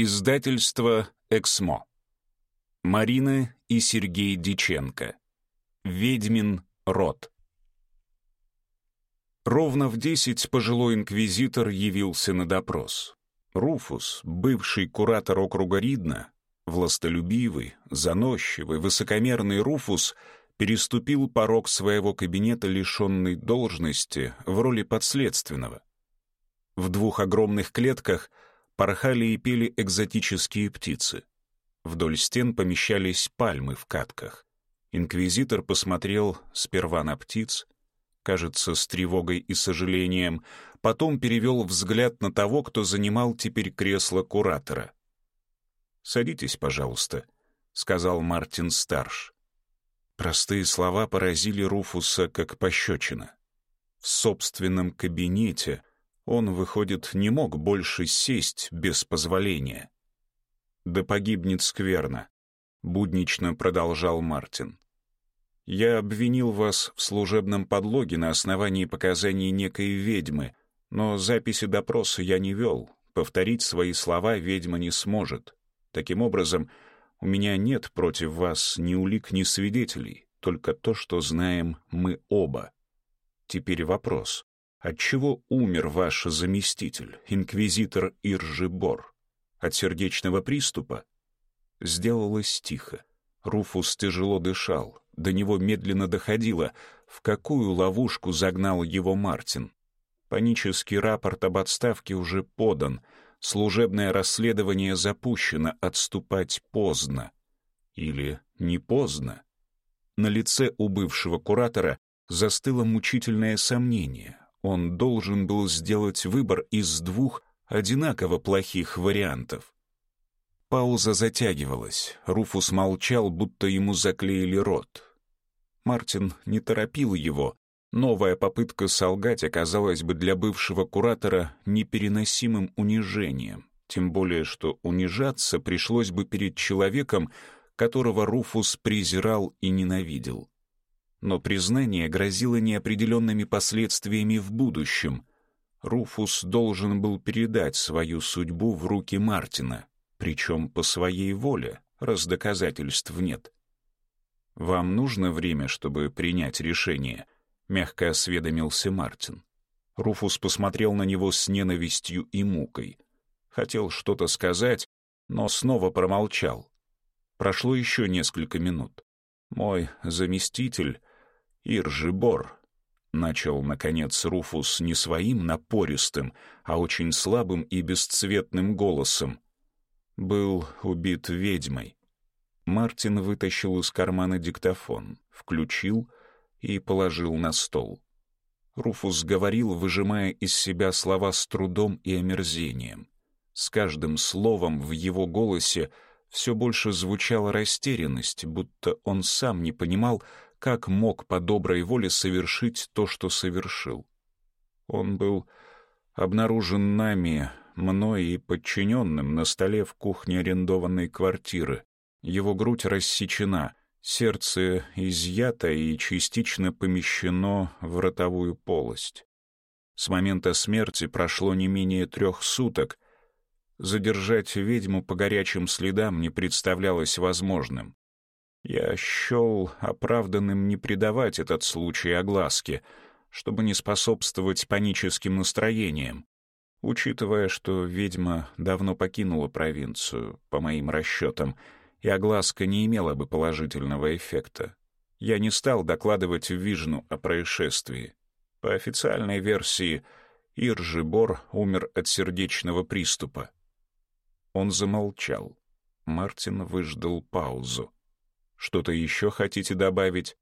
Издательство «Эксмо». Марина и Сергей Диченко. «Ведьмин Рот. Ровно в десять пожилой инквизитор явился на допрос. Руфус, бывший куратор округа Ридна, властолюбивый, заносчивый, высокомерный Руфус — переступил порог своего кабинета, лишенный должности, в роли подследственного. В двух огромных клетках порхали и пели экзотические птицы. Вдоль стен помещались пальмы в катках. Инквизитор посмотрел сперва на птиц, кажется, с тревогой и сожалением, потом перевел взгляд на того, кто занимал теперь кресло куратора. «Садитесь, пожалуйста», — сказал Мартин Старш. Простые слова поразили Руфуса как пощечина. В собственном кабинете он, выходит, не мог больше сесть без позволения. «Да погибнет скверно», — буднично продолжал Мартин. «Я обвинил вас в служебном подлоге на основании показаний некой ведьмы, но записи допроса я не вел, повторить свои слова ведьма не сможет. Таким образом, у меня нет против вас ни улик, ни свидетелей, только то, что знаем мы оба. Теперь вопрос. Отчего умер ваш заместитель, инквизитор Иржи От сердечного приступа? Сделалось тихо. Руфус тяжело дышал, до него медленно доходило, в какую ловушку загнал его Мартин. Панический рапорт об отставке уже подан, служебное расследование запущено, отступать поздно. Или не поздно? На лице у бывшего куратора застыло мучительное сомнение. Он должен был сделать выбор из двух одинаково плохих вариантов. Пауза затягивалась. Руфус молчал, будто ему заклеили рот. Мартин не торопил его. Новая попытка солгать оказалась бы для бывшего куратора непереносимым унижением. Тем более, что унижаться пришлось бы перед человеком, которого Руфус презирал и ненавидел но признание грозило неопределенными последствиями в будущем. Руфус должен был передать свою судьбу в руки Мартина, причем по своей воле, раз доказательств нет. «Вам нужно время, чтобы принять решение?» — мягко осведомился Мартин. Руфус посмотрел на него с ненавистью и мукой. Хотел что-то сказать, но снова промолчал. Прошло еще несколько минут. Мой заместитель Иржибор, начал, наконец, Руфус не своим напористым, а очень слабым и бесцветным голосом, был убит ведьмой. Мартин вытащил из кармана диктофон, включил и положил на стол. Руфус говорил, выжимая из себя слова с трудом и омерзением. С каждым словом в его голосе все больше звучала растерянность, будто он сам не понимал, как мог по доброй воле совершить то, что совершил. Он был обнаружен нами, мной и подчиненным на столе в кухне арендованной квартиры. Его грудь рассечена, сердце изъято и частично помещено в ротовую полость. С момента смерти прошло не менее трех суток. Задержать ведьму по горячим следам не представлялось возможным. Я счел оправданным не придавать этот случай огласке, чтобы не способствовать паническим настроениям. Учитывая, что ведьма давно покинула провинцию, по моим расчетам, и огласка не имела бы положительного эффекта, я не стал докладывать в Вижну о происшествии. По официальной версии, Иржи Бор умер от сердечного приступа. Он замолчал. Мартин выждал паузу. Что-то еще хотите добавить?»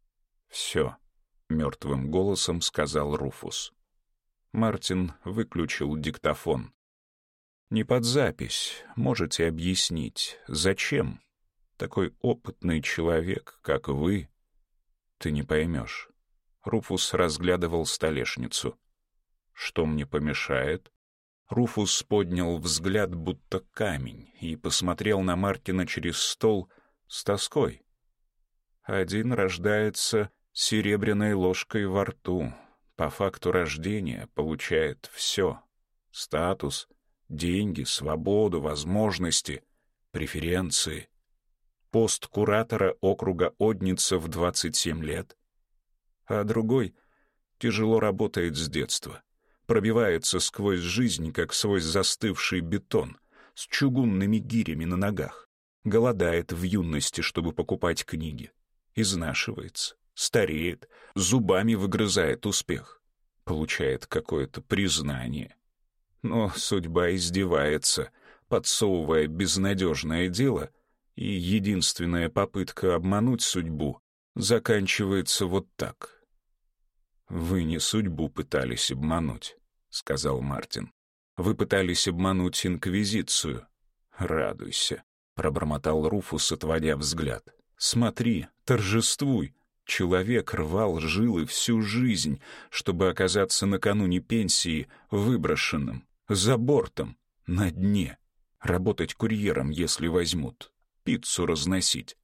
«Все», — мертвым голосом сказал Руфус. Мартин выключил диктофон. «Не под запись. Можете объяснить, зачем такой опытный человек, как вы?» «Ты не поймешь». Руфус разглядывал столешницу. «Что мне помешает?» Руфус поднял взгляд, будто камень, и посмотрел на Мартина через стол с тоской один рождается серебряной ложкой во рту, по факту рождения получает все — статус, деньги, свободу, возможности, преференции. Пост куратора округа Одница в 27 лет. А другой тяжело работает с детства, пробивается сквозь жизнь, как свой застывший бетон, с чугунными гирями на ногах голодает в юности, чтобы покупать книги изнашивается, стареет, зубами выгрызает успех, получает какое-то признание. Но судьба издевается, подсовывая безнадежное дело, и единственная попытка обмануть судьбу заканчивается вот так. «Вы не судьбу пытались обмануть», — сказал Мартин. «Вы пытались обмануть Инквизицию». «Радуйся», — пробормотал Руфус, отводя взгляд. Смотри, торжествуй. Человек рвал жилы всю жизнь, чтобы оказаться накануне пенсии выброшенным, за бортом, на дне. Работать курьером, если возьмут. Пиццу разносить.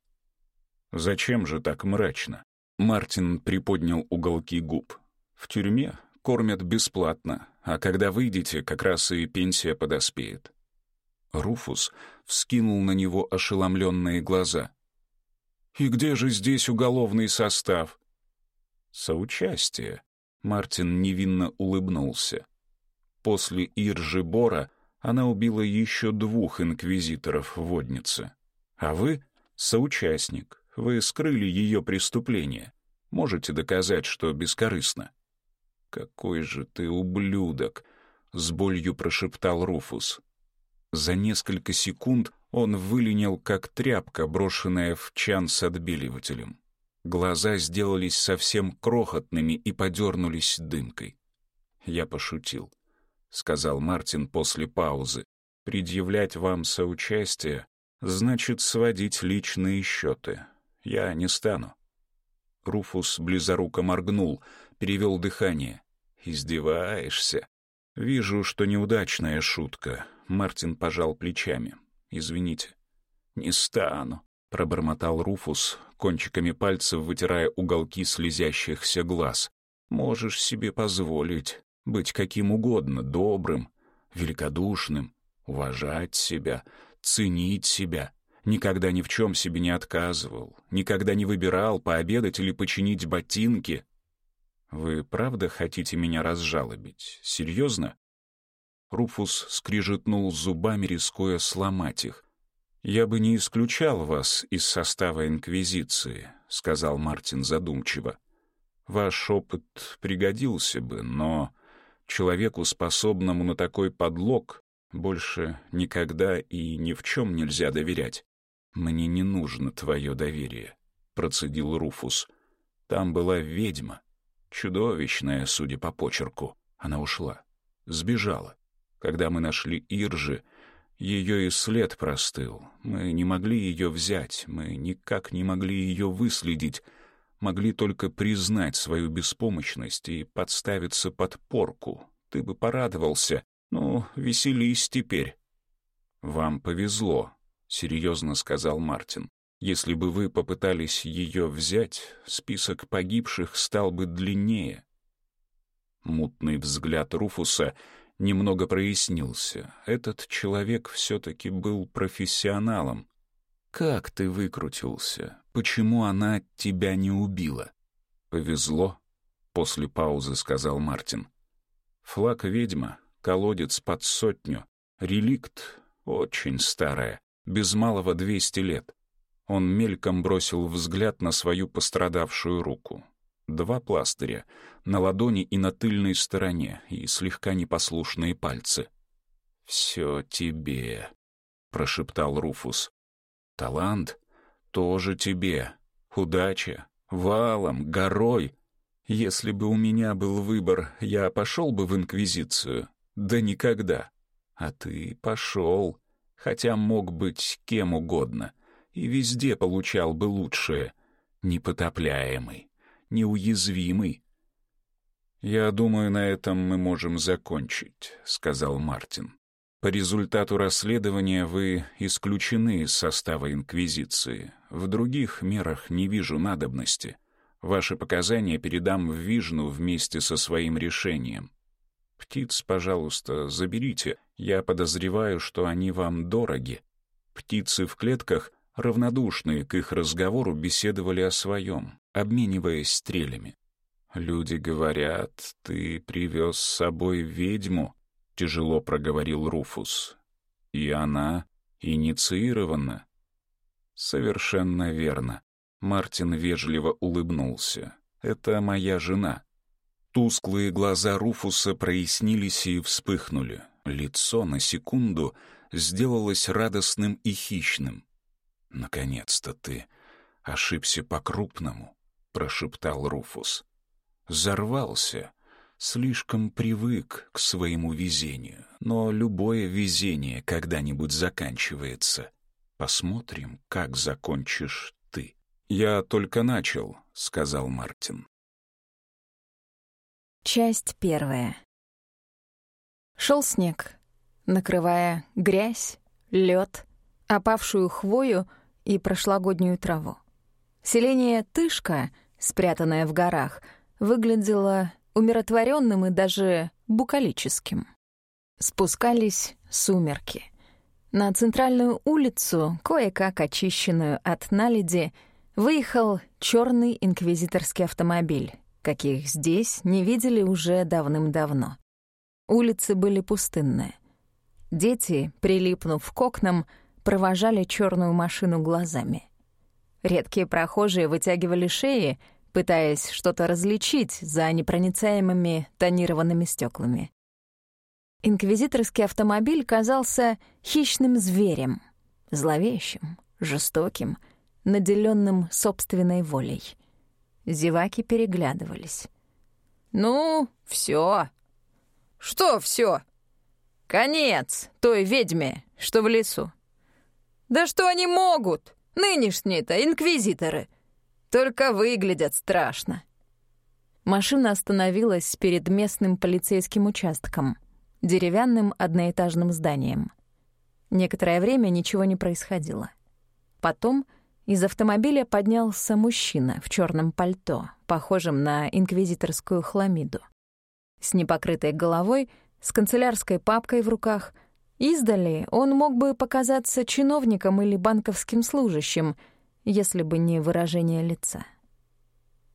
Зачем же так мрачно? Мартин приподнял уголки губ. В тюрьме кормят бесплатно, а когда выйдете, как раз и пенсия подоспеет. Руфус вскинул на него ошеломленные глаза — и где же здесь уголовный состав? Соучастие. Мартин невинно улыбнулся. После Иржи Бора она убила еще двух инквизиторов-водницы. А вы — соучастник. Вы скрыли ее преступление. Можете доказать, что бескорыстно. «Какой же ты ублюдок!» — с болью прошептал Руфус. За несколько секунд он выленил, как тряпка, брошенная в чан с отбеливателем. Глаза сделались совсем крохотными и подернулись дымкой. «Я пошутил», — сказал Мартин после паузы. «Предъявлять вам соучастие значит сводить личные счеты. Я не стану». Руфус близоруко моргнул, перевел дыхание. «Издеваешься?» «Вижу, что неудачная шутка», — Мартин пожал плечами. Извините». «Не стану», — пробормотал Руфус, кончиками пальцев вытирая уголки слезящихся глаз. «Можешь себе позволить быть каким угодно, добрым, великодушным, уважать себя, ценить себя. Никогда ни в чем себе не отказывал, никогда не выбирал пообедать или починить ботинки». «Вы правда хотите меня разжалобить? Серьезно?» Руфус скрижетнул зубами, рискуя сломать их. «Я бы не исключал вас из состава Инквизиции», — сказал Мартин задумчиво. «Ваш опыт пригодился бы, но человеку, способному на такой подлог, больше никогда и ни в чем нельзя доверять». «Мне не нужно твое доверие», — процедил Руфус. «Там была ведьма, чудовищная, судя по почерку. Она ушла, сбежала. Когда мы нашли Иржи, ее и след простыл. Мы не могли ее взять, мы никак не могли ее выследить, могли только признать свою беспомощность и подставиться под порку. Ты бы порадовался. Ну, веселись теперь. «Вам повезло», — серьезно сказал Мартин. «Если бы вы попытались ее взять, список погибших стал бы длиннее». Мутный взгляд Руфуса — немного прояснился. Этот человек все-таки был профессионалом. «Как ты выкрутился? Почему она тебя не убила?» «Повезло», — после паузы сказал Мартин. «Флаг ведьма, колодец под сотню, реликт, очень старая, без малого двести лет». Он мельком бросил взгляд на свою пострадавшую руку два пластыря на ладони и на тыльной стороне, и слегка непослушные пальцы. «Все тебе», — прошептал Руфус. «Талант тоже тебе. Удача. Валом, горой. Если бы у меня был выбор, я пошел бы в Инквизицию. Да никогда. А ты пошел, хотя мог быть кем угодно, и везде получал бы лучшее, непотопляемый» неуязвимый. «Я думаю, на этом мы можем закончить», — сказал Мартин. «По результату расследования вы исключены из состава Инквизиции. В других мерах не вижу надобности. Ваши показания передам в Вижну вместе со своим решением. Птиц, пожалуйста, заберите. Я подозреваю, что они вам дороги. Птицы в клетках, равнодушные к их разговору, беседовали о своем обмениваясь стрелями. «Люди говорят, ты привез с собой ведьму», — тяжело проговорил Руфус. «И она инициирована». «Совершенно верно». Мартин вежливо улыбнулся. «Это моя жена». Тусклые глаза Руфуса прояснились и вспыхнули. Лицо на секунду сделалось радостным и хищным. «Наконец-то ты ошибся по-крупному», — прошептал Руфус. «Зарвался. Слишком привык к своему везению. Но любое везение когда-нибудь заканчивается. Посмотрим, как закончишь ты». «Я только начал», — сказал Мартин. Часть первая. Шел снег, накрывая грязь, лед, опавшую хвою и прошлогоднюю траву. Селение Тышка, спрятанное в горах, выглядело умиротворенным и даже букалическим. Спускались сумерки. На центральную улицу, кое-как очищенную от наледи, выехал черный инквизиторский автомобиль, каких здесь не видели уже давным-давно. Улицы были пустынные. Дети, прилипнув к окнам, провожали черную машину глазами. Редкие прохожие вытягивали шеи, пытаясь что-то различить за непроницаемыми тонированными стеклами. Инквизиторский автомобиль казался хищным зверем, зловещим, жестоким, наделенным собственной волей. Зеваки переглядывались. «Ну, все. «Что все? «Конец той ведьме, что в лесу». «Да что они могут?» Нынешние-то инквизиторы. Только выглядят страшно». Машина остановилась перед местным полицейским участком, деревянным одноэтажным зданием. Некоторое время ничего не происходило. Потом из автомобиля поднялся мужчина в черном пальто, похожем на инквизиторскую хламиду. С непокрытой головой, с канцелярской папкой в руках, Издали он мог бы показаться чиновником или банковским служащим, если бы не выражение лица.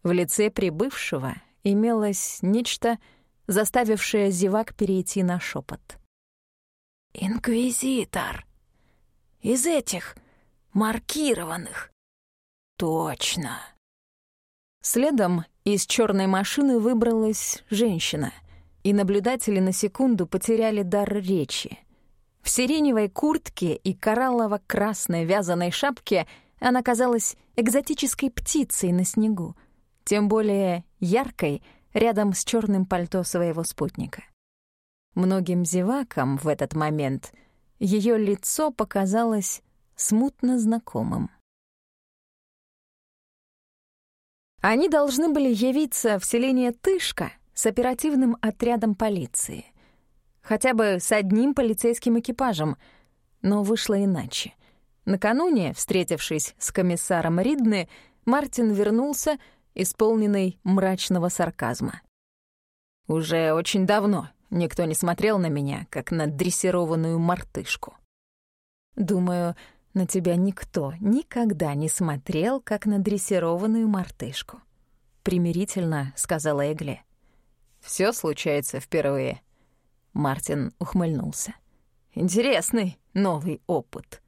В лице прибывшего имелось нечто, заставившее зевак перейти на шепот. «Инквизитор! Из этих маркированных!» «Точно!» Следом из черной машины выбралась женщина, и наблюдатели на секунду потеряли дар речи — в сиреневой куртке и кораллово-красной вязаной шапке она казалась экзотической птицей на снегу, тем более яркой рядом с черным пальто своего спутника. Многим зевакам в этот момент ее лицо показалось смутно знакомым. Они должны были явиться в селение Тышка с оперативным отрядом полиции — хотя бы с одним полицейским экипажем. Но вышло иначе. Накануне, встретившись с комиссаром Ридны, Мартин вернулся, исполненный мрачного сарказма. «Уже очень давно никто не смотрел на меня, как на дрессированную мартышку». «Думаю, на тебя никто никогда не смотрел, как на дрессированную мартышку», — примирительно сказала Эгли. «Всё случается впервые», Мартин ухмыльнулся. «Интересный новый опыт».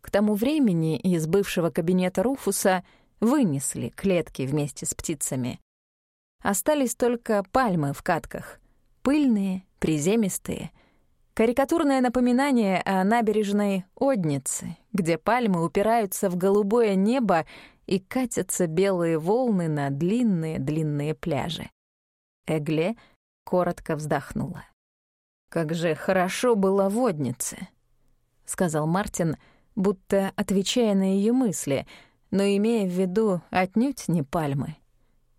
К тому времени из бывшего кабинета Руфуса вынесли клетки вместе с птицами. Остались только пальмы в катках. Пыльные, приземистые. Карикатурное напоминание о набережной Одницы, где пальмы упираются в голубое небо и катятся белые волны на длинные-длинные пляжи. Эгле коротко вздохнула. «Как же хорошо было воднице», — сказал Мартин, будто отвечая на ее мысли, но имея в виду отнюдь не пальмы.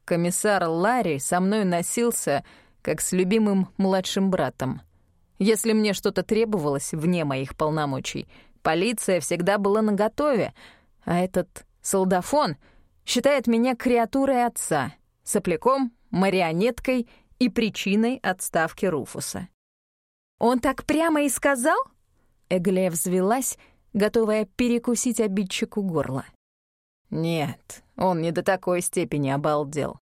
«Комиссар Ларри со мной носился, как с любимым младшим братом. Если мне что-то требовалось вне моих полномочий, полиция всегда была наготове, а этот солдафон считает меня креатурой отца, сопляком, марионеткой и причиной отставки Руфуса. «Он так прямо и сказал?» Эгле взвелась, готовая перекусить обидчику горло. «Нет, он не до такой степени обалдел».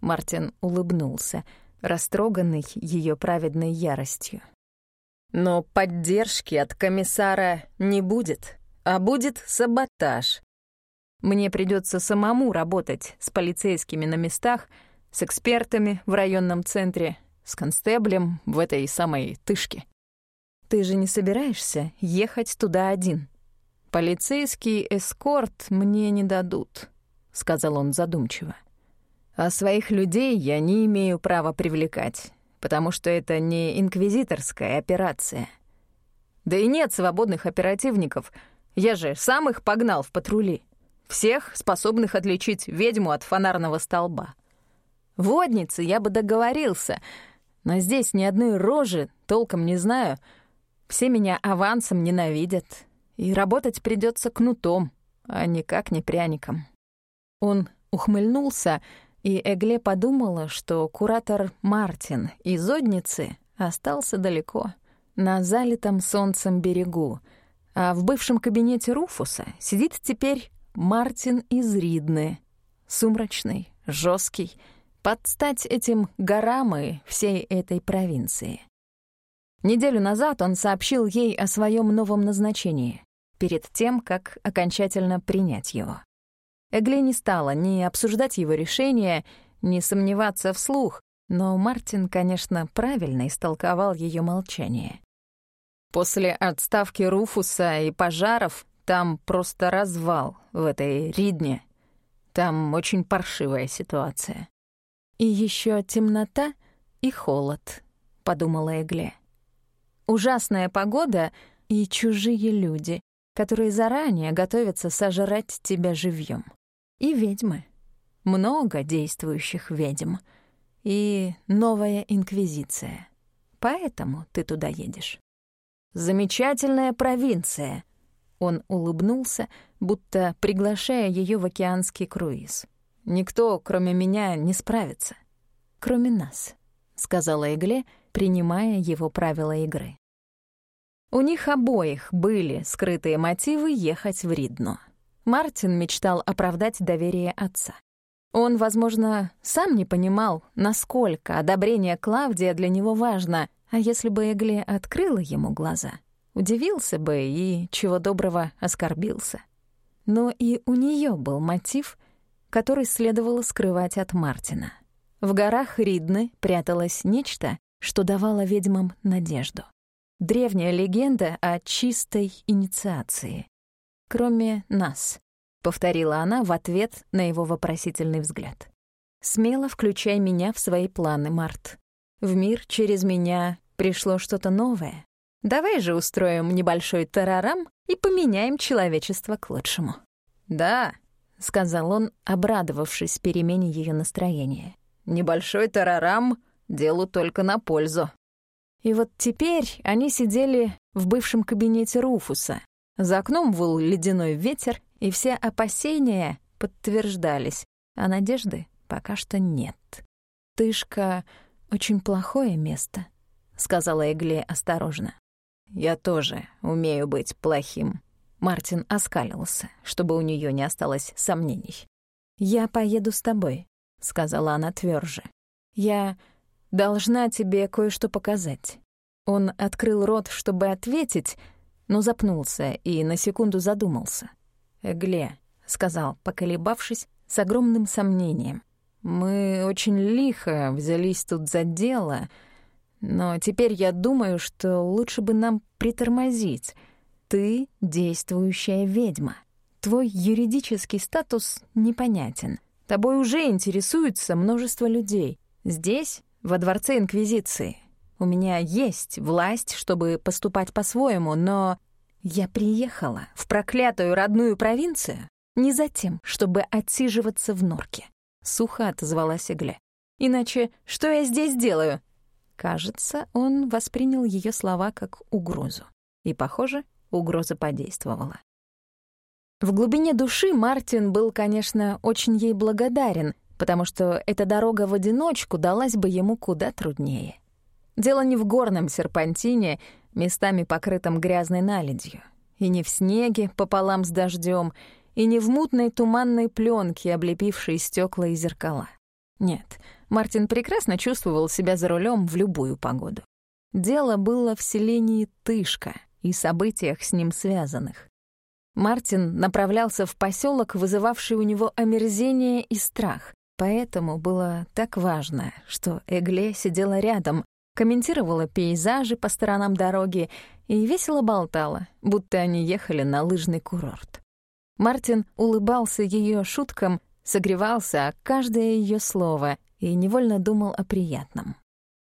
Мартин улыбнулся, растроганный ее праведной яростью. «Но поддержки от комиссара не будет, а будет саботаж. Мне придется самому работать с полицейскими на местах, с экспертами в районном центре с констеблем в этой самой тышке. Ты же не собираешься ехать туда один? Полицейский эскорт мне не дадут, сказал он задумчиво. А своих людей я не имею права привлекать, потому что это не инквизиторская операция. Да и нет свободных оперативников. Я же сам их погнал в патрули. Всех, способных отличить ведьму от фонарного столба. Водницы я бы договорился, но здесь ни одной рожи, толком не знаю. Все меня авансом ненавидят, и работать придется кнутом, а никак не пряником». Он ухмыльнулся, и Эгле подумала, что куратор Мартин из Одницы остался далеко, на залитом солнцем берегу, а в бывшем кабинете Руфуса сидит теперь Мартин из Ридны, сумрачный, жесткий, под стать этим и всей этой провинции. Неделю назад он сообщил ей о своем новом назначении, перед тем, как окончательно принять его. Эгли не стала ни обсуждать его решение, ни сомневаться вслух, но Мартин, конечно, правильно истолковал ее молчание. После отставки Руфуса и пожаров там просто развал в этой Ридне. Там очень паршивая ситуация. И еще темнота и холод, подумала Эгле. Ужасная погода и чужие люди, которые заранее готовятся сожрать тебя живьем. И ведьмы. Много действующих ведьм. И новая инквизиция. Поэтому ты туда едешь. Замечательная провинция. Он улыбнулся, будто приглашая ее в океанский круиз. Никто, кроме меня, не справится. Кроме нас, сказала Игле, принимая его правила игры. У них обоих были скрытые мотивы ехать в Ридно. Мартин мечтал оправдать доверие отца. Он, возможно, сам не понимал, насколько одобрение Клавдия для него важно, а если бы Эгле открыла ему глаза, удивился бы и, чего доброго, оскорбился. Но и у нее был мотив — который следовало скрывать от Мартина. В горах Ридны пряталось нечто, что давало ведьмам надежду. Древняя легенда о чистой инициации. «Кроме нас», — повторила она в ответ на его вопросительный взгляд. «Смело включай меня в свои планы, Март. В мир через меня пришло что-то новое. Давай же устроим небольшой тарарам и поменяем человечество к лучшему». «Да», — сказал он, обрадовавшись перемене ее настроения. «Небольшой тарарам делу только на пользу». И вот теперь они сидели в бывшем кабинете Руфуса. За окном был ледяной ветер, и все опасения подтверждались, а надежды пока что нет. «Тышка — очень плохое место», — сказала Эгле осторожно. «Я тоже умею быть плохим», Мартин оскалился, чтобы у нее не осталось сомнений. «Я поеду с тобой», — сказала она тверже. «Я должна тебе кое-что показать». Он открыл рот, чтобы ответить, но запнулся и на секунду задумался. «Эгле», — сказал, поколебавшись, с огромным сомнением. «Мы очень лихо взялись тут за дело, но теперь я думаю, что лучше бы нам притормозить» ты действующая ведьма. Твой юридический статус непонятен. Тобой уже интересуется множество людей. Здесь, во Дворце Инквизиции. У меня есть власть, чтобы поступать по-своему, но я приехала в проклятую родную провинцию не за тем, чтобы отсиживаться в норке. Сухо отозвалась Игля. Иначе что я здесь делаю? Кажется, он воспринял ее слова как угрозу. И, похоже, угроза подействовала. В глубине души Мартин был, конечно, очень ей благодарен, потому что эта дорога в одиночку далась бы ему куда труднее. Дело не в горном серпантине, местами покрытом грязной наледью, и не в снеге пополам с дождем, и не в мутной туманной пленке, облепившей стекла и зеркала. Нет, Мартин прекрасно чувствовал себя за рулем в любую погоду. Дело было в селении Тышка — и событиях с ним связанных. Мартин направлялся в поселок, вызывавший у него омерзение и страх. Поэтому было так важно, что Эгле сидела рядом, комментировала пейзажи по сторонам дороги и весело болтала, будто они ехали на лыжный курорт. Мартин улыбался ее шуткам, согревался о а каждое ее слово и невольно думал о приятном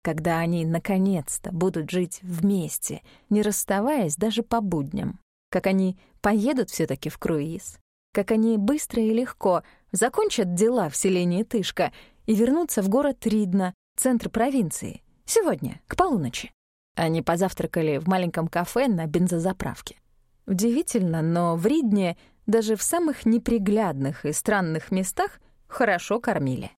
когда они наконец-то будут жить вместе, не расставаясь даже по будням, как они поедут все таки в круиз, как они быстро и легко закончат дела в селении Тышка и вернутся в город Ридна, центр провинции, сегодня, к полуночи. Они позавтракали в маленьком кафе на бензозаправке. Удивительно, но в Ридне даже в самых неприглядных и странных местах хорошо кормили.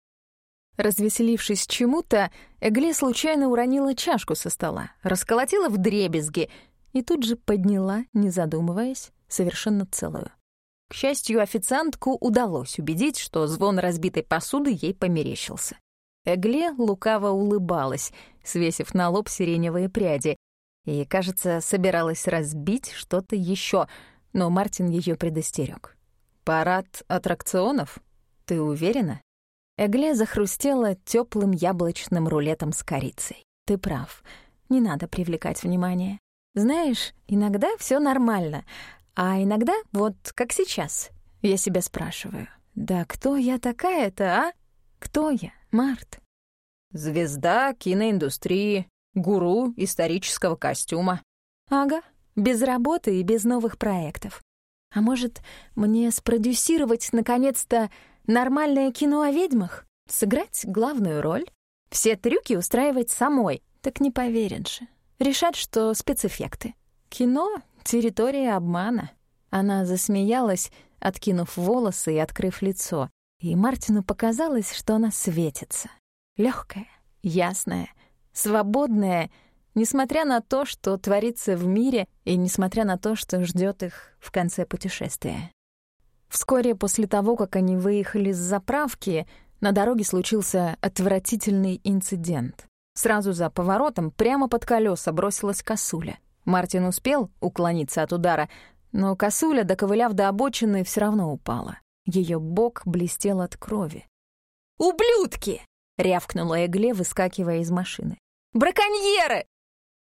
Развеселившись чему-то, Эгле случайно уронила чашку со стола, расколотила в дребезги и тут же подняла, не задумываясь, совершенно целую. К счастью, официантку удалось убедить, что звон разбитой посуды ей померещился. Эгле лукаво улыбалась, свесив на лоб сиреневые пряди, и, кажется, собиралась разбить что-то еще, но Мартин ее предостерег. «Парад аттракционов? Ты уверена?» Эгле захрустела теплым яблочным рулетом с корицей. Ты прав, не надо привлекать внимание. Знаешь, иногда все нормально, а иногда, вот как сейчас, я себя спрашиваю. Да кто я такая-то, а? Кто я, Март? Звезда киноиндустрии, гуру исторического костюма. Ага, без работы и без новых проектов. А может, мне спродюсировать, наконец-то, Нормальное кино о ведьмах? Сыграть главную роль? Все трюки устраивать самой? Так не поверен же. Решать, что спецэффекты. Кино — территория обмана. Она засмеялась, откинув волосы и открыв лицо. И Мартину показалось, что она светится. легкая, ясная, свободная, несмотря на то, что творится в мире и несмотря на то, что ждет их в конце путешествия. Вскоре после того, как они выехали с заправки, на дороге случился отвратительный инцидент. Сразу за поворотом прямо под колеса бросилась косуля. Мартин успел уклониться от удара, но косуля, доковыляв до обочины, все равно упала. Ее бок блестел от крови. «Ублюдки!» — рявкнула Эгле, выскакивая из машины. «Браконьеры!»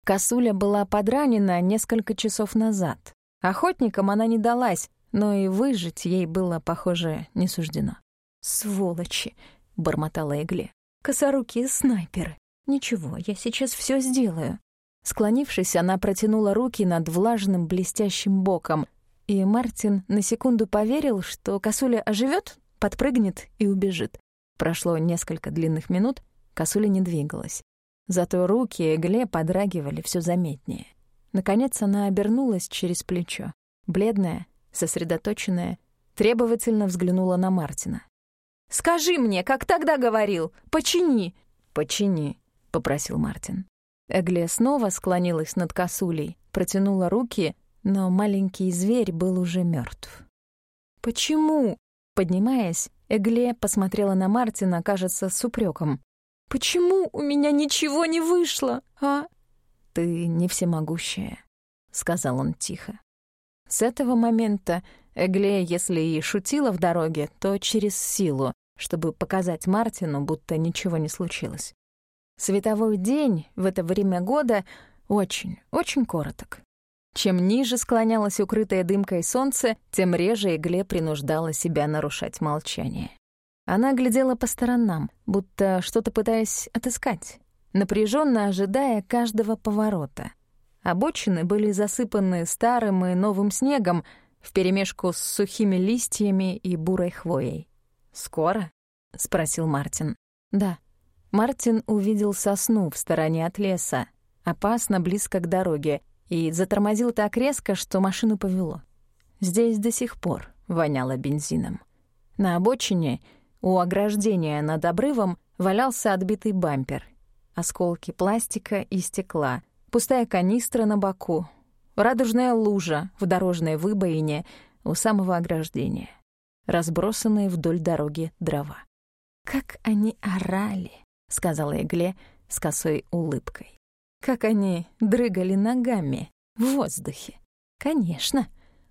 Косуля была подранена несколько часов назад. Охотникам она не далась, но и выжить ей было, похоже, не суждено. «Сволочи!» — бормотала Эгли. «Косорукие снайперы! Ничего, я сейчас все сделаю!» Склонившись, она протянула руки над влажным блестящим боком, и Мартин на секунду поверил, что косуля оживет, подпрыгнет и убежит. Прошло несколько длинных минут, косуля не двигалась. Зато руки Эгле подрагивали все заметнее. Наконец она обернулась через плечо. Бледная, сосредоточенная, требовательно взглянула на Мартина. «Скажи мне, как тогда говорил? Почини!» «Почини», — попросил Мартин. Эгле снова склонилась над косулей, протянула руки, но маленький зверь был уже мертв. «Почему?» Поднимаясь, Эгле посмотрела на Мартина, кажется, с упреком. «Почему у меня ничего не вышло, а?» «Ты не всемогущая», — сказал он тихо. С этого момента Эглея, если и шутила в дороге, то через силу, чтобы показать Мартину, будто ничего не случилось. Световой день в это время года очень, очень короток. Чем ниже склонялось укрытое дымкой солнце, тем реже Игле принуждала себя нарушать молчание. Она глядела по сторонам, будто что-то пытаясь отыскать, напряженно ожидая каждого поворота. Обочины были засыпаны старым и новым снегом вперемешку с сухими листьями и бурой хвоей. «Скоро?» — спросил Мартин. «Да». Мартин увидел сосну в стороне от леса, опасно близко к дороге, и затормозил так резко, что машину повело. Здесь до сих пор воняло бензином. На обочине, у ограждения над обрывом, валялся отбитый бампер, осколки пластика и стекла, Пустая канистра на боку, радужная лужа в дорожной выбоине у самого ограждения, разбросанные вдоль дороги дрова. «Как они орали!» — сказала Эгле с косой улыбкой. «Как они дрыгали ногами в воздухе!» «Конечно!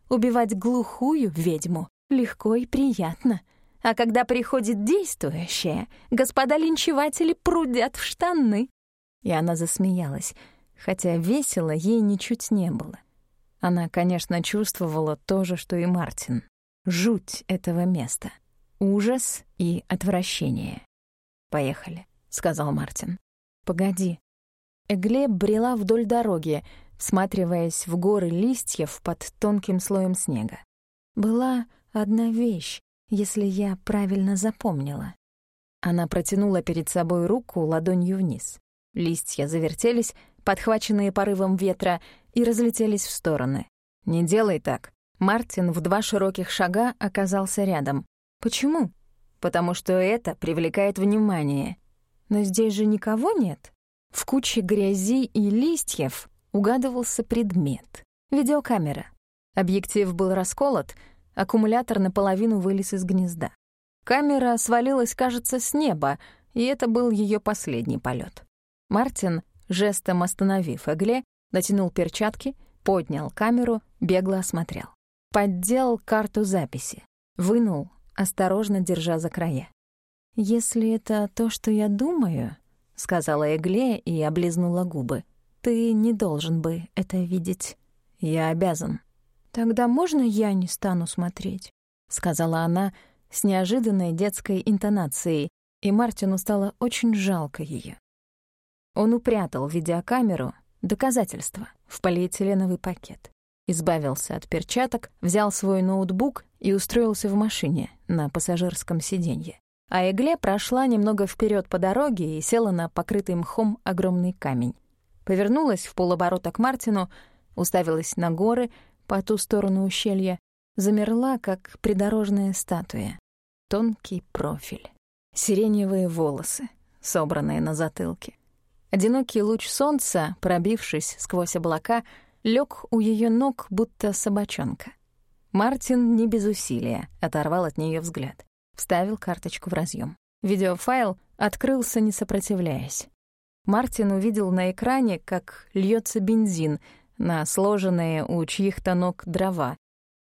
Убивать глухую ведьму легко и приятно!» А когда приходит действующая, господа линчеватели прудят в штаны. И она засмеялась, хотя весело ей ничуть не было. Она, конечно, чувствовала то же, что и Мартин. Жуть этого места. Ужас и отвращение. «Поехали», — сказал Мартин. «Погоди». Эгле брела вдоль дороги, всматриваясь в горы листьев под тонким слоем снега. Была одна вещь, если я правильно запомнила. Она протянула перед собой руку ладонью вниз. Листья завертелись, подхваченные порывом ветра, и разлетелись в стороны. «Не делай так». Мартин в два широких шага оказался рядом. «Почему?» «Потому что это привлекает внимание». «Но здесь же никого нет». В куче грязи и листьев угадывался предмет. Видеокамера. Объектив был расколот, аккумулятор наполовину вылез из гнезда. Камера свалилась, кажется, с неба, и это был ее последний полет. Мартин жестом остановив Эгле, натянул перчатки, поднял камеру, бегло осмотрел. Поддел карту записи, вынул, осторожно держа за края. «Если это то, что я думаю», — сказала Эгле и облизнула губы, — «ты не должен бы это видеть». «Я обязан». «Тогда можно я не стану смотреть?» — сказала она с неожиданной детской интонацией, и Мартину стало очень жалко ее. Он упрятал видеокамеру, доказательства, в полиэтиленовый пакет. Избавился от перчаток, взял свой ноутбук и устроился в машине на пассажирском сиденье. А Эгле прошла немного вперед по дороге и села на покрытый мхом огромный камень. Повернулась в полоборота к Мартину, уставилась на горы по ту сторону ущелья, замерла, как придорожная статуя. Тонкий профиль. Сиреневые волосы, собранные на затылке. Одинокий луч солнца, пробившись сквозь облака, лег у ее ног, будто собачонка. Мартин не без усилия оторвал от нее взгляд. Вставил карточку в разъем. Видеофайл открылся, не сопротивляясь. Мартин увидел на экране, как льется бензин на сложенные у чьих-то ног дрова,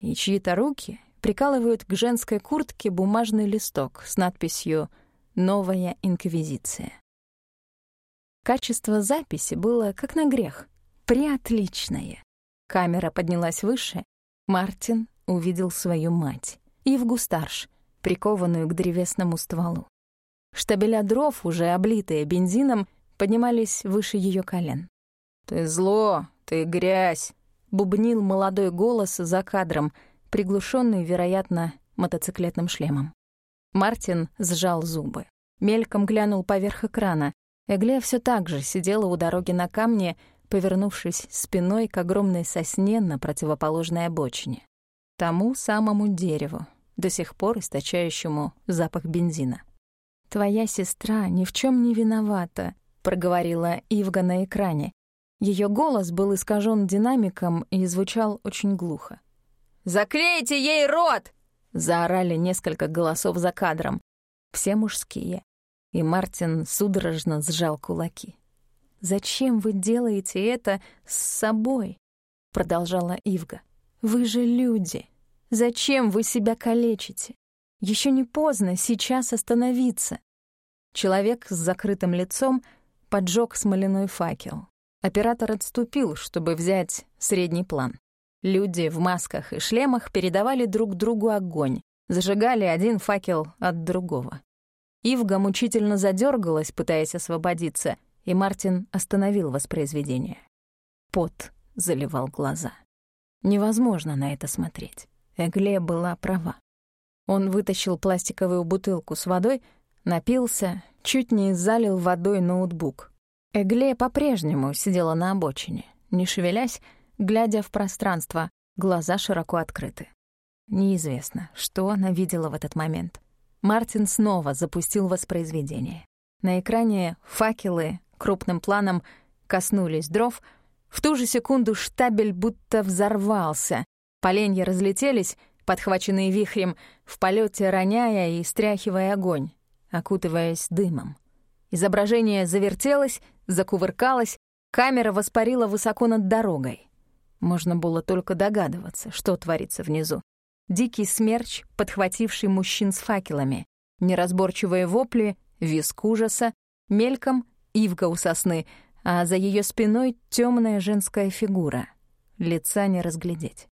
и чьи-то руки прикалывают к женской куртке бумажный листок с надписью «Новая инквизиция». Качество записи было как на грех. Приотличное. Камера поднялась выше. Мартин увидел свою мать, Евгу старш, прикованную к древесному стволу. Штабеля дров, уже облитые бензином, поднимались выше ее колен. «Ты зло, ты грязь!» — бубнил молодой голос за кадром, приглушенный, вероятно, мотоциклетным шлемом. Мартин сжал зубы. Мельком глянул поверх экрана. Эгле все так же сидела у дороги на камне, повернувшись спиной к огромной сосне на противоположной обочине. Тому самому дереву, до сих пор источающему запах бензина. «Твоя сестра ни в чем не виновата», — проговорила Ивга на экране. Ее голос был искажен динамиком и звучал очень глухо. «Заклейте ей рот!» — заорали несколько голосов за кадром. Все мужские и Мартин судорожно сжал кулаки. «Зачем вы делаете это с собой?» — продолжала Ивга. «Вы же люди. Зачем вы себя калечите? Еще не поздно сейчас остановиться». Человек с закрытым лицом поджег смоляной факел. Оператор отступил, чтобы взять средний план. Люди в масках и шлемах передавали друг другу огонь, зажигали один факел от другого. Ивга мучительно задергалась, пытаясь освободиться, и Мартин остановил воспроизведение. Пот заливал глаза. Невозможно на это смотреть. Эгле была права. Он вытащил пластиковую бутылку с водой, напился, чуть не залил водой ноутбук. Эгле по-прежнему сидела на обочине, не шевелясь, глядя в пространство, глаза широко открыты. Неизвестно, что она видела в этот момент. Мартин снова запустил воспроизведение. На экране факелы крупным планом коснулись дров. В ту же секунду штабель будто взорвался. Поленья разлетелись, подхваченные вихрем, в полете роняя и стряхивая огонь, окутываясь дымом. Изображение завертелось, закувыркалось, камера воспарила высоко над дорогой. Можно было только догадываться, что творится внизу дикий смерч, подхвативший мужчин с факелами, неразборчивые вопли, виск ужаса, мельком ивка у сосны, а за ее спиной темная женская фигура. Лица не разглядеть.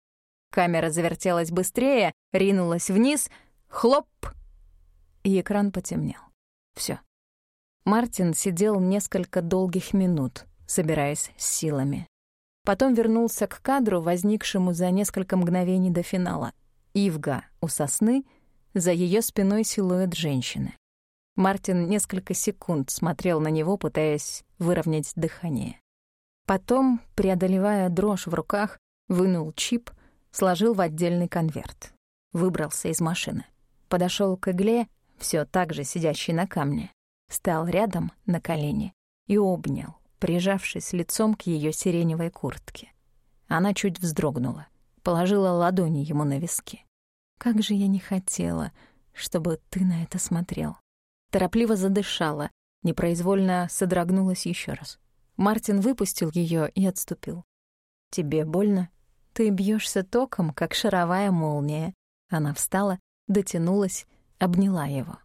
Камера завертелась быстрее, ринулась вниз, хлоп, и экран потемнел. Все. Мартин сидел несколько долгих минут, собираясь с силами. Потом вернулся к кадру, возникшему за несколько мгновений до финала. Ивга у сосны, за ее спиной силуэт женщины. Мартин несколько секунд смотрел на него, пытаясь выровнять дыхание. Потом, преодолевая дрожь в руках, вынул чип, сложил в отдельный конверт. Выбрался из машины. Подошел к игле, все так же сидящей на камне. Встал рядом на колени и обнял, прижавшись лицом к ее сиреневой куртке. Она чуть вздрогнула — положила ладони ему на виски. «Как же я не хотела, чтобы ты на это смотрел!» Торопливо задышала, непроизвольно содрогнулась еще раз. Мартин выпустил ее и отступил. «Тебе больно?» «Ты бьешься током, как шаровая молния». Она встала, дотянулась, обняла его.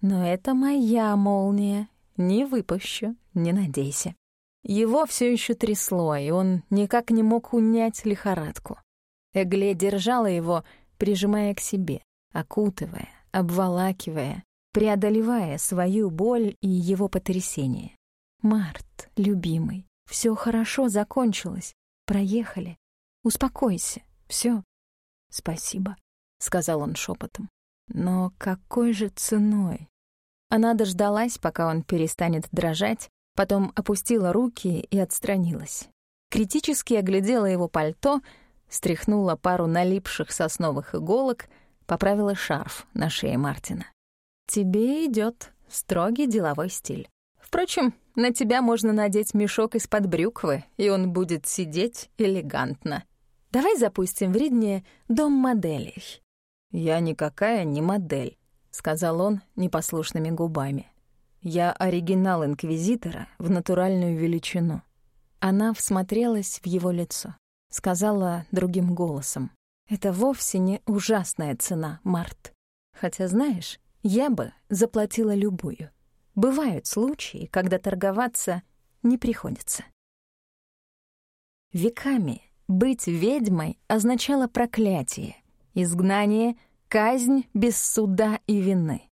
«Но это моя молния. Не выпущу, не надейся». Его все еще трясло, и он никак не мог унять лихорадку. Эгле держала его, прижимая к себе, окутывая, обволакивая, преодолевая свою боль и его потрясение. «Март, любимый, все хорошо закончилось. Проехали. Успокойся. Все. «Спасибо», — сказал он шепотом. «Но какой же ценой?» Она дождалась, пока он перестанет дрожать, потом опустила руки и отстранилась. Критически оглядела его пальто — стряхнула пару налипших сосновых иголок, поправила шарф на шее Мартина. «Тебе идет строгий деловой стиль. Впрочем, на тебя можно надеть мешок из-под брюквы, и он будет сидеть элегантно. Давай запустим в Ридне дом моделей». «Я никакая не модель», — сказал он непослушными губами. «Я оригинал Инквизитора в натуральную величину». Она всмотрелась в его лицо сказала другим голосом. «Это вовсе не ужасная цена, Март. Хотя, знаешь, я бы заплатила любую. Бывают случаи, когда торговаться не приходится». Веками быть ведьмой означало проклятие, изгнание, казнь без суда и вины.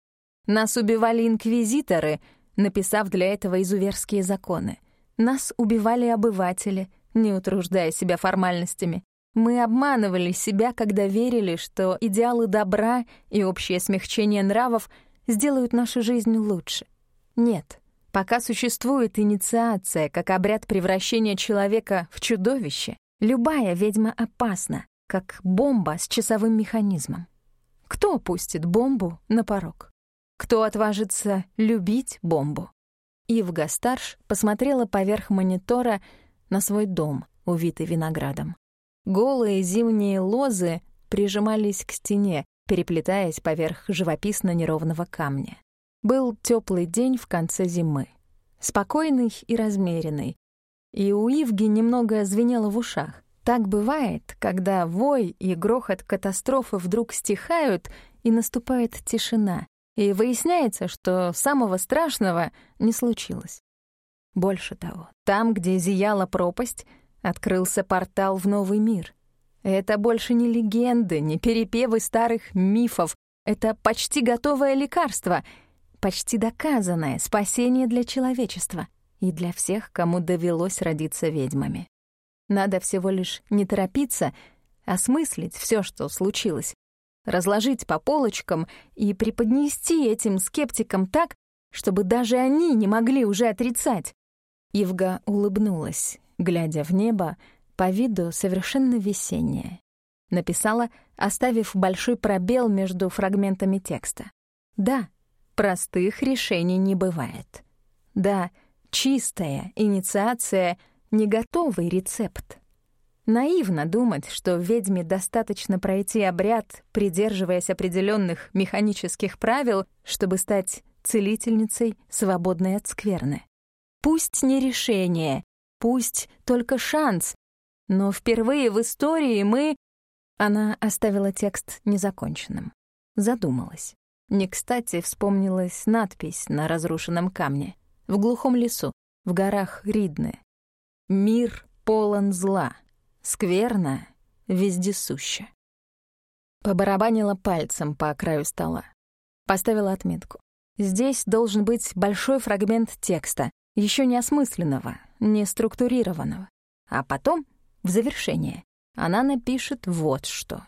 Нас убивали инквизиторы, написав для этого изуверские законы. Нас убивали обыватели — не утруждая себя формальностями. Мы обманывали себя, когда верили, что идеалы добра и общее смягчение нравов сделают нашу жизнь лучше. Нет, пока существует инициация как обряд превращения человека в чудовище, любая ведьма опасна, как бомба с часовым механизмом. Кто пустит бомбу на порог? Кто отважится любить бомбу? Ивга Старш посмотрела поверх монитора на свой дом, увитый виноградом. Голые зимние лозы прижимались к стене, переплетаясь поверх живописно-неровного камня. Был теплый день в конце зимы. Спокойный и размеренный. И у Ивги немного звенело в ушах. Так бывает, когда вой и грохот катастрофы вдруг стихают, и наступает тишина. И выясняется, что самого страшного не случилось. Больше того, там, где зияла пропасть, открылся портал в новый мир. Это больше не легенды, не перепевы старых мифов. Это почти готовое лекарство, почти доказанное спасение для человечества и для всех, кому довелось родиться ведьмами. Надо всего лишь не торопиться, осмыслить все, что случилось, разложить по полочкам и преподнести этим скептикам так, чтобы даже они не могли уже отрицать. Евга улыбнулась, глядя в небо, по виду совершенно весенняя. Написала, оставив большой пробел между фрагментами текста. Да, простых решений не бывает. Да, чистая инициация — не готовый рецепт. Наивно думать, что ведьме достаточно пройти обряд, придерживаясь определенных механических правил, чтобы стать целительницей, свободной от скверны. Пусть не решение, пусть только шанс, но впервые в истории мы...» Она оставила текст незаконченным. Задумалась. Не кстати вспомнилась надпись на разрушенном камне. В глухом лесу, в горах Ридны. «Мир полон зла, скверно, вездесуще». Побарабанила пальцем по краю стола. Поставила отметку. Здесь должен быть большой фрагмент текста, еще неосмысленного, неструктурированного. А потом, в завершение, она напишет вот что.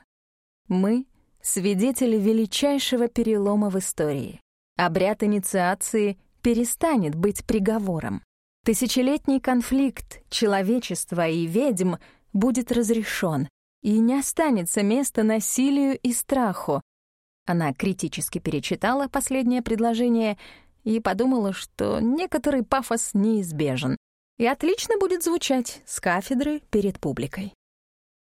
«Мы — свидетели величайшего перелома в истории. Обряд инициации перестанет быть приговором. Тысячелетний конфликт человечества и ведьм будет разрешен, и не останется места насилию и страху». Она критически перечитала последнее предложение — и подумала, что некоторый пафос неизбежен и отлично будет звучать с кафедры перед публикой.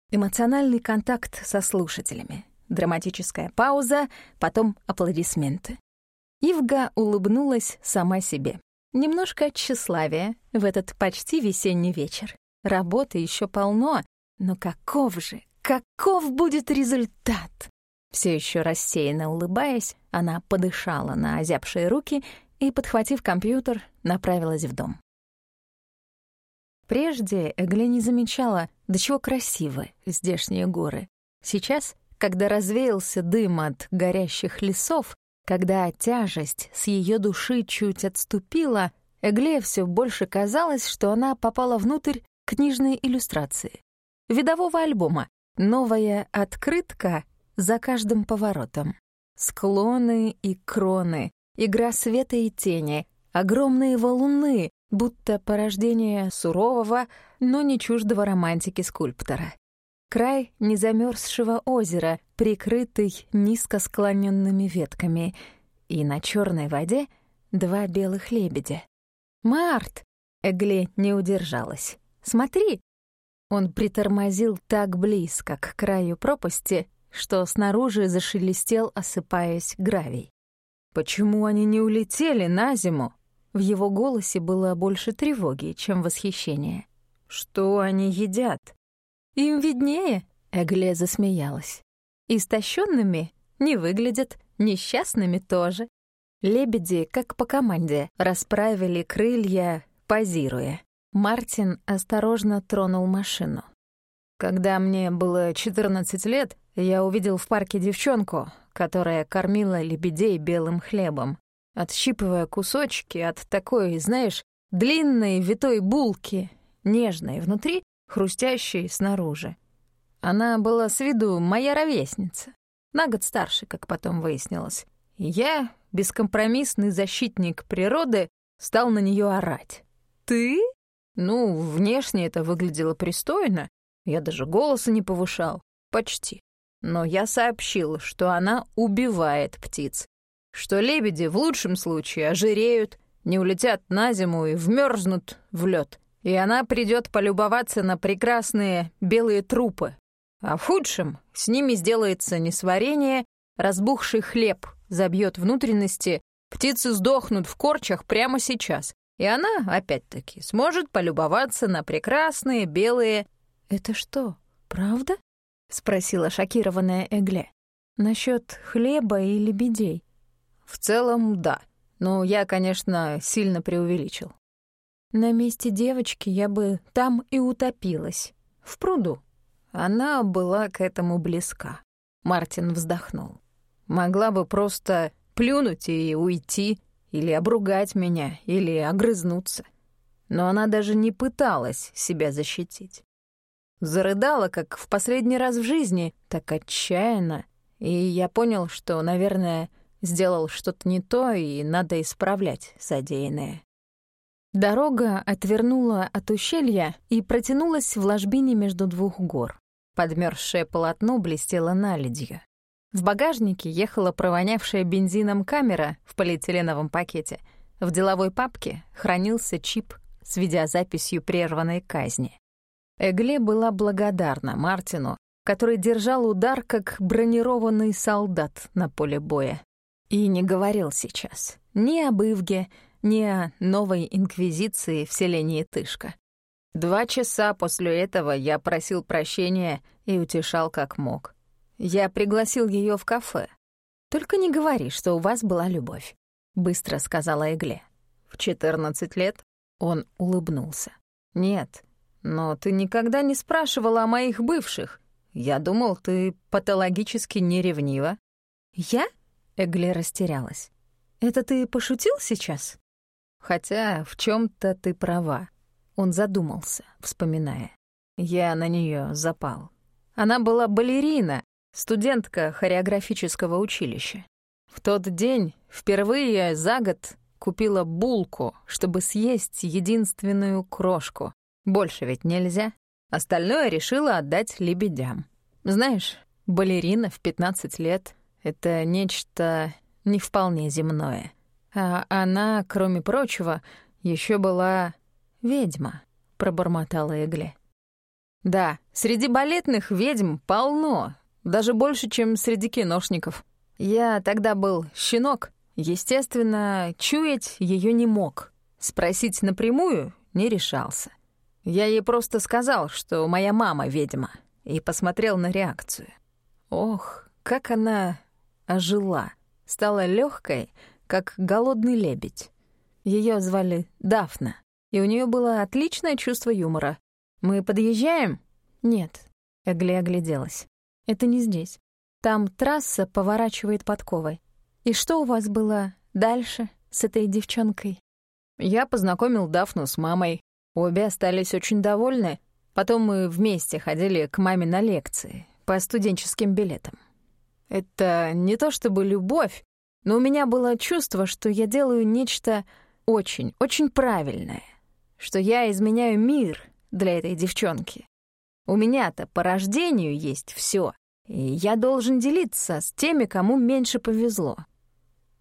Эмоциональный контакт со слушателями, драматическая пауза, потом аплодисменты. Ивга улыбнулась сама себе. Немножко тщеславия в этот почти весенний вечер. Работы еще полно, но каков же, каков будет результат? Все еще рассеянно улыбаясь, она подышала на озябшие руки и, подхватив компьютер, направилась в дом. Прежде Эгли не замечала, до чего красивы здешние горы. Сейчас, когда развеялся дым от горящих лесов, когда тяжесть с ее души чуть отступила, Эгле все больше казалось, что она попала внутрь книжной иллюстрации. Видового альбома «Новая открытка» за каждым поворотом. Склоны и кроны, игра света и тени, огромные валуны, будто порождение сурового, но не чуждого романтики скульптора. Край незамерзшего озера, прикрытый низко склоненными ветками, и на черной воде два белых лебедя. «Март!» — Эгле не удержалась. «Смотри!» Он притормозил так близко к краю пропасти, что снаружи зашелестел, осыпаясь гравий. Почему они не улетели на зиму? В его голосе было больше тревоги, чем восхищения. Что они едят? Им виднее, Эгле засмеялась. Истощенными не выглядят, несчастными тоже. Лебеди, как по команде, расправили крылья, позируя. Мартин осторожно тронул машину. Когда мне было 14 лет, я увидел в парке девчонку, которая кормила лебедей белым хлебом, отщипывая кусочки от такой, знаешь, длинной витой булки, нежной внутри, хрустящей снаружи. Она была с виду моя ровесница, на год старше, как потом выяснилось. Я, бескомпромиссный защитник природы, стал на нее орать. «Ты?» Ну, внешне это выглядело пристойно, я даже голоса не повышал, почти. Но я сообщил, что она убивает птиц, что лебеди в лучшем случае ожиреют, не улетят на зиму и вмерзнут в лед, и она придет полюбоваться на прекрасные белые трупы. А в худшем с ними сделается несварение, разбухший хлеб забьет внутренности, птицы сдохнут в корчах прямо сейчас, и она, опять-таки, сможет полюбоваться на прекрасные белые... «Это что, правда?» — — спросила шокированная Эгле. «Насчёт хлеба и лебедей?» «В целом, да. Но я, конечно, сильно преувеличил». «На месте девочки я бы там и утопилась. В пруду». Она была к этому близка. Мартин вздохнул. «Могла бы просто плюнуть и уйти, или обругать меня, или огрызнуться. Но она даже не пыталась себя защитить. Зарыдала, как в последний раз в жизни, так отчаянно. И я понял, что, наверное, сделал что-то не то, и надо исправлять содеянное. Дорога отвернула от ущелья и протянулась в ложбине между двух гор. Подмерзшее полотно блестело наледью. В багажнике ехала провонявшая бензином камера в полиэтиленовом пакете. В деловой папке хранился чип с видеозаписью прерванной казни. Эгле была благодарна Мартину, который держал удар как бронированный солдат на поле боя. И не говорил сейчас ни об Ивге, ни о новой инквизиции в селении Тышка. Два часа после этого я просил прощения и утешал как мог. Я пригласил ее в кафе. «Только не говори, что у вас была любовь», — быстро сказала Эгле. «В четырнадцать лет?» Он улыбнулся. «Нет, но ты никогда не спрашивала о моих бывших. Я думал, ты патологически неревнива». «Я?» — Эгле растерялась. «Это ты пошутил сейчас?» «Хотя в чем то ты права». Он задумался, вспоминая. Я на нее запал. Она была балерина, студентка хореографического училища. В тот день, впервые за год, купила булку, чтобы съесть единственную крошку. Больше ведь нельзя. Остальное решила отдать лебедям. Знаешь, балерина в 15 лет — это нечто не вполне земное. А она, кроме прочего, еще была ведьма, — пробормотала Эгли. Да, среди балетных ведьм полно, даже больше, чем среди киношников. Я тогда был щенок, естественно, чуять ее не мог. Спросить напрямую не решался. Я ей просто сказал, что моя мама ведьма, и посмотрел на реакцию. Ох, как она ожила, стала легкой, как голодный лебедь. Ее звали Дафна, и у нее было отличное чувство юмора. «Мы подъезжаем?» «Нет», — Эгли огляделась. «Это не здесь. Там трасса поворачивает подковой. И что у вас было дальше с этой девчонкой?» Я познакомил Дафну с мамой, Обе остались очень довольны. Потом мы вместе ходили к маме на лекции по студенческим билетам. Это не то чтобы любовь, но у меня было чувство, что я делаю нечто очень, очень правильное, что я изменяю мир для этой девчонки. У меня-то по рождению есть все, и я должен делиться с теми, кому меньше повезло.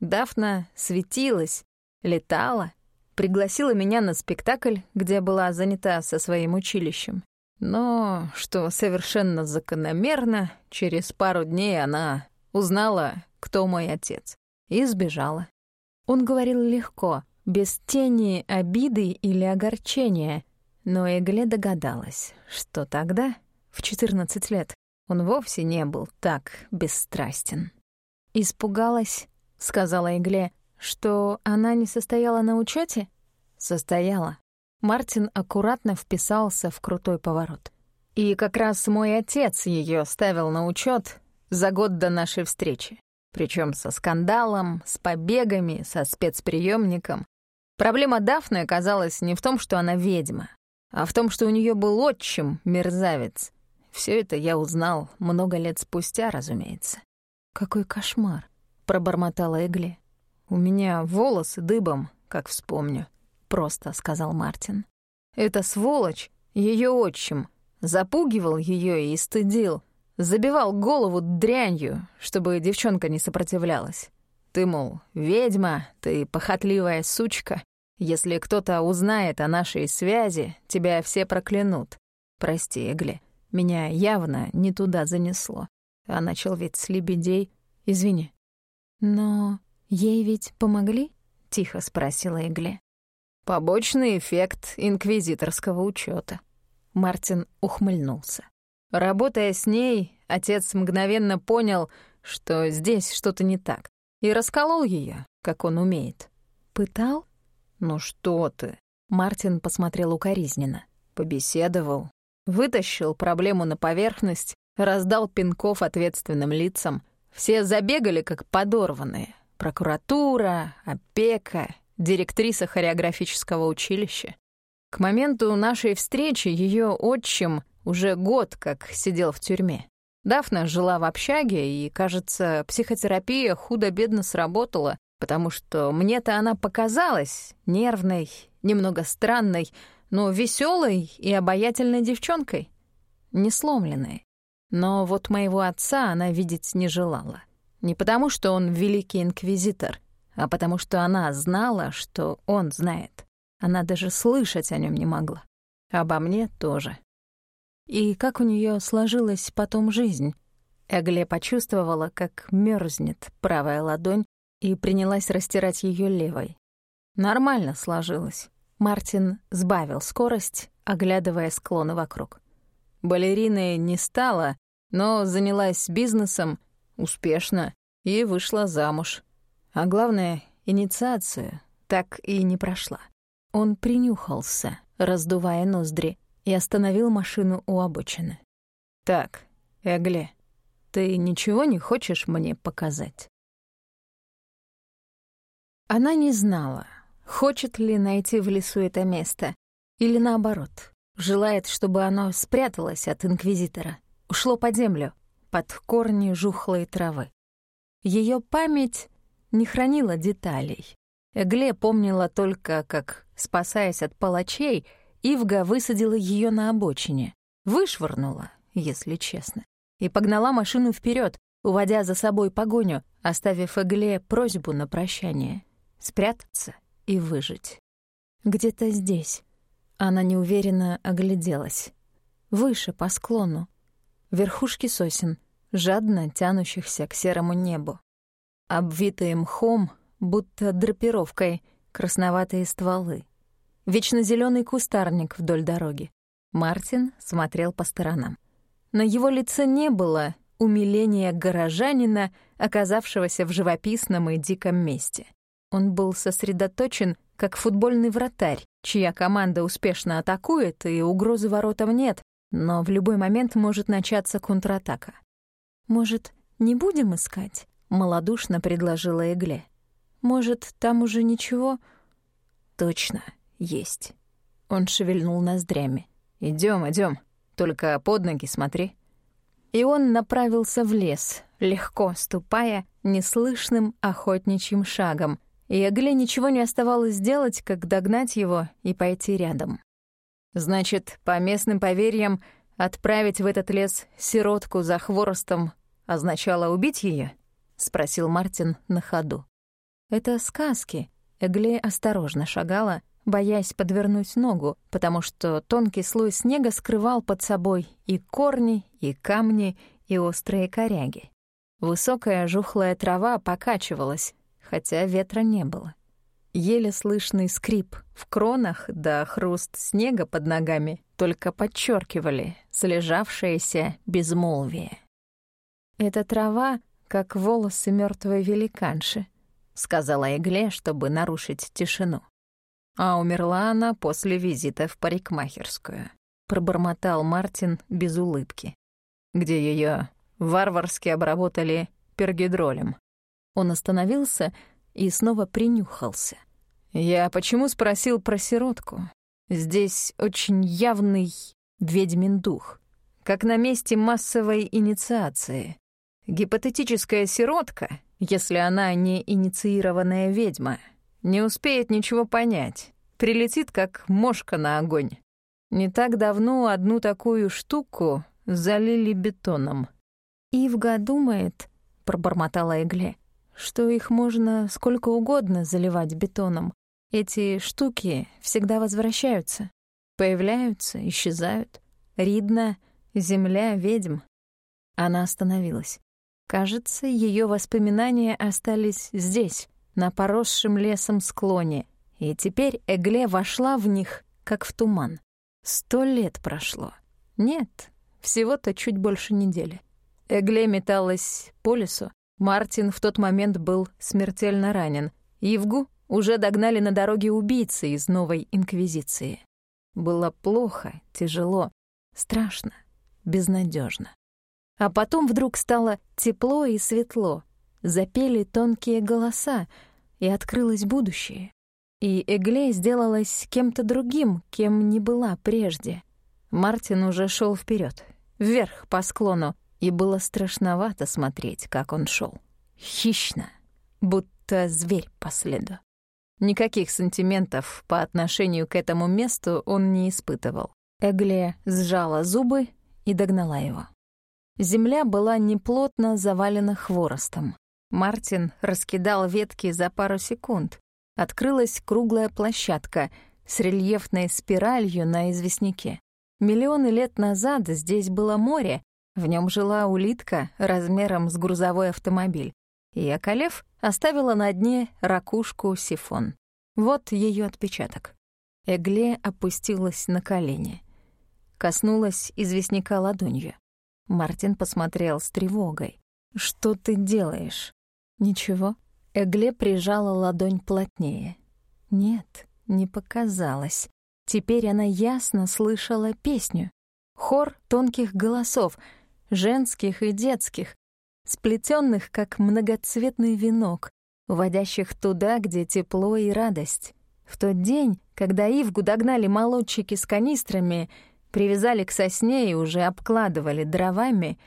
Дафна светилась, летала, пригласила меня на спектакль, где была занята со своим училищем. Но, что совершенно закономерно, через пару дней она узнала, кто мой отец, и сбежала. Он говорил легко, без тени обиды или огорчения, но Эгле догадалась, что тогда, в 14 лет, он вовсе не был так бесстрастен. «Испугалась», — сказала Эгле, что она не состояла на учете? Состояла. Мартин аккуратно вписался в крутой поворот. И как раз мой отец ее ставил на учет за год до нашей встречи. Причем со скандалом, с побегами, со спецприемником. Проблема Дафны оказалась не в том, что она ведьма, а в том, что у нее был отчим, мерзавец. Все это я узнал много лет спустя, разумеется. «Какой кошмар!» — пробормотала Эгли. У меня волосы дыбом, как вспомню», — просто сказал Мартин. «Эта сволочь, ее отчим, запугивал ее и стыдил, забивал голову дрянью, чтобы девчонка не сопротивлялась. Ты, мол, ведьма, ты похотливая сучка. Если кто-то узнает о нашей связи, тебя все проклянут. Прости, Эгли, меня явно не туда занесло. А начал ведь с лебедей. Извини. Но Ей ведь помогли? Тихо спросила Эгли. Побочный эффект инквизиторского учета. Мартин ухмыльнулся. Работая с ней, отец мгновенно понял, что здесь что-то не так, и расколол ее, как он умеет. Пытал? Ну что ты? Мартин посмотрел укоризненно. Побеседовал, вытащил проблему на поверхность, раздал пинков ответственным лицам. Все забегали, как подорванные прокуратура, опека, директриса хореографического училища. К моменту нашей встречи ее отчим уже год как сидел в тюрьме. Дафна жила в общаге, и, кажется, психотерапия худо-бедно сработала, потому что мне-то она показалась нервной, немного странной, но веселой и обаятельной девчонкой, не сломленной. Но вот моего отца она видеть не желала. Не потому, что он великий инквизитор, а потому что она знала, что он знает. Она даже слышать о нем не могла. Обо мне тоже. И как у нее сложилась потом жизнь? Эгле почувствовала, как мерзнет правая ладонь и принялась растирать ее левой. Нормально сложилось. Мартин сбавил скорость, оглядывая склоны вокруг. Балериной не стала, но занялась бизнесом успешно и вышла замуж. А главное, инициация так и не прошла. Он принюхался, раздувая ноздри, и остановил машину у обочины. «Так, Эгле, ты ничего не хочешь мне показать?» Она не знала, хочет ли найти в лесу это место, или наоборот, желает, чтобы оно спряталось от Инквизитора, ушло под землю, под корни жухлой травы. Ее память не хранила деталей. Эгле помнила только, как, спасаясь от палачей, Ивга высадила ее на обочине, вышвырнула, если честно, и погнала машину вперед, уводя за собой погоню, оставив Эгле просьбу на прощание — спрятаться и выжить. Где-то здесь. Она неуверенно огляделась. Выше по склону верхушки сосен, жадно тянущихся к серому небу. Обвитые мхом, будто драпировкой, красноватые стволы. вечно зеленый кустарник вдоль дороги. Мартин смотрел по сторонам. На его лице не было умиления горожанина, оказавшегося в живописном и диком месте. Он был сосредоточен, как футбольный вратарь, чья команда успешно атакует, и угрозы воротам нет, но в любой момент может начаться контратака. «Может, не будем искать?» — малодушно предложила Эгле. «Может, там уже ничего?» «Точно, есть». Он шевельнул ноздрями. Идем, идем. Только под ноги смотри». И он направился в лес, легко ступая неслышным охотничьим шагом. И Эгле ничего не оставалось делать, как догнать его и пойти рядом. Значит, по местным поверьям, отправить в этот лес сиротку за хворостом означало убить ее? спросил Мартин на ходу. Это сказки. Эгле осторожно шагала, боясь подвернуть ногу, потому что тонкий слой снега скрывал под собой и корни, и камни, и острые коряги. Высокая жухлая трава покачивалась, хотя ветра не было. Еле слышный скрип в кронах да хруст снега под ногами только подчеркивали слежавшееся безмолвие. «Эта трава, как волосы мертвой великанши», — сказала Игле, чтобы нарушить тишину. А умерла она после визита в парикмахерскую. Пробормотал Мартин без улыбки. Где ее варварски обработали пергидролем. Он остановился, и снова принюхался. «Я почему спросил про сиротку? Здесь очень явный ведьмин дух, как на месте массовой инициации. Гипотетическая сиротка, если она не инициированная ведьма, не успеет ничего понять, прилетит как мошка на огонь. Не так давно одну такую штуку залили бетоном». «Ивга думает», — пробормотала Эгле, что их можно сколько угодно заливать бетоном. Эти штуки всегда возвращаются. Появляются, исчезают. Ридна — земля ведьм. Она остановилась. Кажется, ее воспоминания остались здесь, на поросшем лесом склоне, и теперь Эгле вошла в них, как в туман. Сто лет прошло. Нет, всего-то чуть больше недели. Эгле металась по лесу, Мартин в тот момент был смертельно ранен. Ивгу уже догнали на дороге убийцы из новой инквизиции. Было плохо, тяжело, страшно, безнадежно. А потом вдруг стало тепло и светло. Запели тонкие голоса, и открылось будущее. И Эгле сделалась кем-то другим, кем не была прежде. Мартин уже шел вперед, вверх по склону, и было страшновато смотреть, как он шел. Хищно, будто зверь по следу. Никаких сантиментов по отношению к этому месту он не испытывал. Эгле сжала зубы и догнала его. Земля была неплотно завалена хворостом. Мартин раскидал ветки за пару секунд. Открылась круглая площадка с рельефной спиралью на известняке. Миллионы лет назад здесь было море, в нем жила улитка размером с грузовой автомобиль, и, околев, оставила на дне ракушку-сифон. Вот ее отпечаток. Эгле опустилась на колени. Коснулась известняка ладонью. Мартин посмотрел с тревогой. «Что ты делаешь?» «Ничего». Эгле прижала ладонь плотнее. «Нет, не показалось. Теперь она ясно слышала песню. Хор тонких голосов — женских и детских, сплетенных как многоцветный венок, уводящих туда, где тепло и радость. В тот день, когда Ивгу догнали молодчики с канистрами, привязали к сосне и уже обкладывали дровами,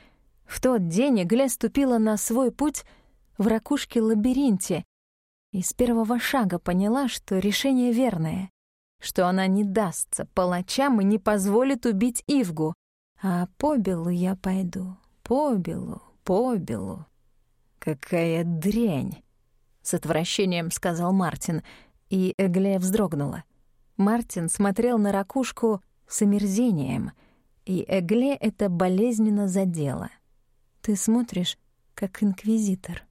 в тот день Игля ступила на свой путь в ракушке-лабиринте и с первого шага поняла, что решение верное, что она не дастся палачам и не позволит убить Ивгу, а по белу я пойду, по белу, по белу. «Какая дрянь!» — с отвращением сказал Мартин, и Эглея вздрогнула. Мартин смотрел на ракушку с омерзением, и Эгле это болезненно задело. «Ты смотришь, как инквизитор».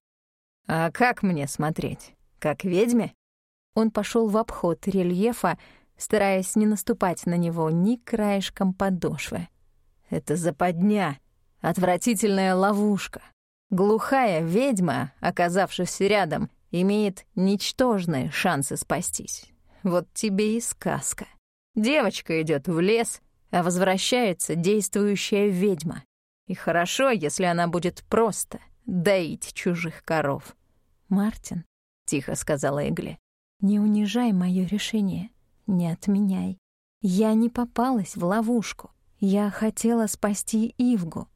«А как мне смотреть? Как ведьме?» Он пошел в обход рельефа, стараясь не наступать на него ни краешком подошвы. Это западня, отвратительная ловушка. Глухая ведьма, оказавшись рядом, имеет ничтожные шансы спастись. Вот тебе и сказка. Девочка идет в лес, а возвращается действующая ведьма. И хорошо, если она будет просто доить чужих коров. «Мартин», — тихо сказала Эгли, — «не унижай моё решение, не отменяй. Я не попалась в ловушку. Я хотела спасти Ивгу.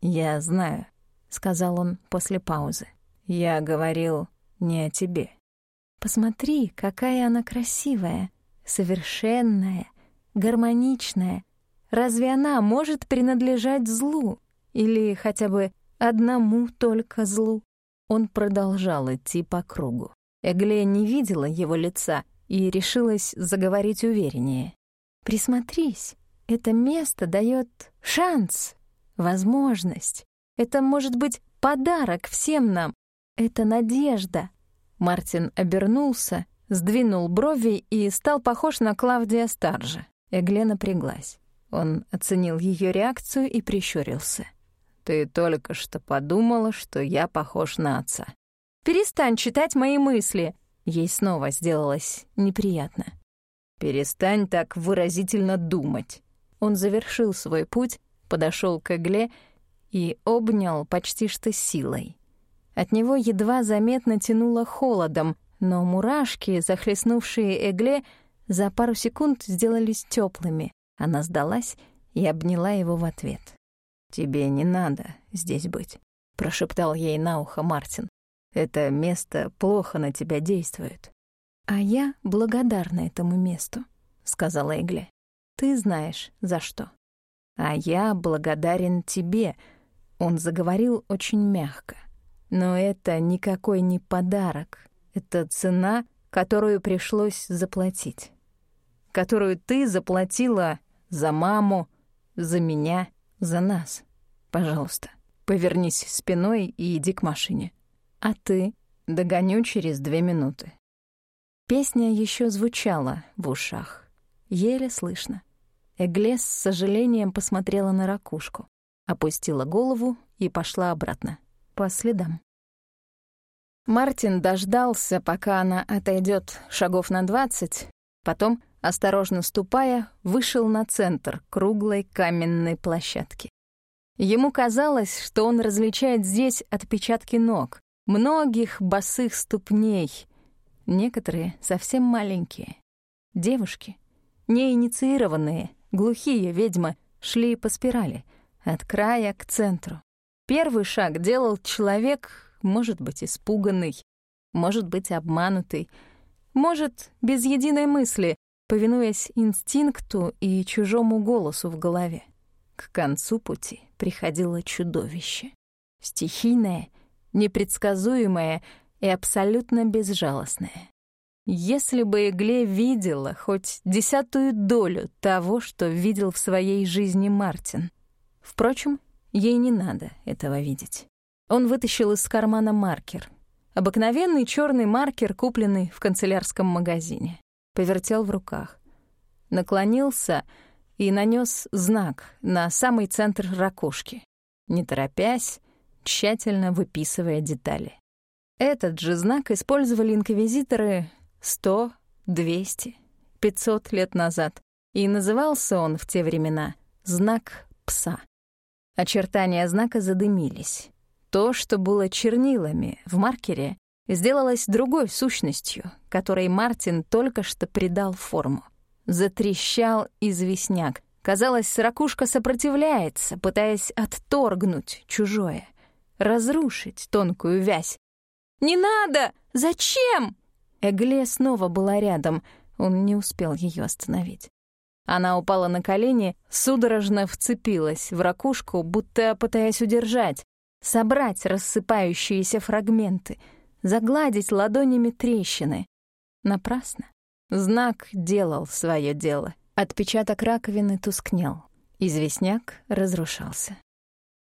«Я знаю», — сказал он после паузы. «Я говорил не о тебе». «Посмотри, какая она красивая, совершенная, гармоничная. Разве она может принадлежать злу? Или хотя бы одному только злу?» Он продолжал идти по кругу. Эгле не видела его лица и решилась заговорить увереннее. «Присмотрись. Это место дает шанс, возможность. Это может быть подарок всем нам. Это надежда. Мартин обернулся, сдвинул брови и стал похож на Клавдия Старжа. Эглена приглась. Он оценил ее реакцию и прищурился. «Ты только что подумала, что я похож на отца». «Перестань читать мои мысли!» Ей снова сделалось неприятно. «Перестань так выразительно думать. Он завершил свой путь, подошел к Эгле и обнял почти что силой. От него едва заметно тянуло холодом, но мурашки, захлестнувшие Эгле, за пару секунд сделались теплыми. Она сдалась и обняла его в ответ. «Тебе не надо здесь быть», — прошептал ей на ухо Мартин. «Это место плохо на тебя действует». «А я благодарна этому месту», — сказала Эгле. Ты знаешь, за что. А я благодарен тебе. Он заговорил очень мягко. Но это никакой не подарок. Это цена, которую пришлось заплатить. Которую ты заплатила за маму, за меня, за нас. Пожалуйста, повернись спиной и иди к машине. А ты догоню через две минуты. Песня еще звучала в ушах. Еле слышно. Эглес с сожалением посмотрела на ракушку, опустила голову и пошла обратно, по следам. Мартин дождался, пока она отойдет шагов на двадцать, потом, осторожно ступая, вышел на центр круглой каменной площадки. Ему казалось, что он различает здесь отпечатки ног, многих босых ступней, некоторые совсем маленькие, девушки, неинициированные, глухие ведьмы шли по спирали, от края к центру. Первый шаг делал человек, может быть, испуганный, может быть, обманутый, может, без единой мысли, повинуясь инстинкту и чужому голосу в голове. К концу пути приходило чудовище. Стихийное, непредсказуемое и абсолютно безжалостное. Если бы Эгле видела хоть десятую долю того, что видел в своей жизни Мартин. Впрочем, ей не надо этого видеть. Он вытащил из кармана маркер. Обыкновенный черный маркер, купленный в канцелярском магазине. Повертел в руках. Наклонился и нанес знак на самый центр ракушки, не торопясь, тщательно выписывая детали. Этот же знак использовали инквизиторы сто, двести, пятьсот лет назад, и назывался он в те времена «знак пса». Очертания знака задымились. То, что было чернилами в маркере, сделалось другой сущностью, которой Мартин только что придал форму. Затрещал известняк. Казалось, ракушка сопротивляется, пытаясь отторгнуть чужое, разрушить тонкую вязь. «Не надо! Зачем?» Эгле снова была рядом, он не успел ее остановить. Она упала на колени, судорожно вцепилась в ракушку, будто пытаясь удержать, собрать рассыпающиеся фрагменты, загладить ладонями трещины. Напрасно. Знак делал свое дело. Отпечаток раковины тускнел. Известняк разрушался.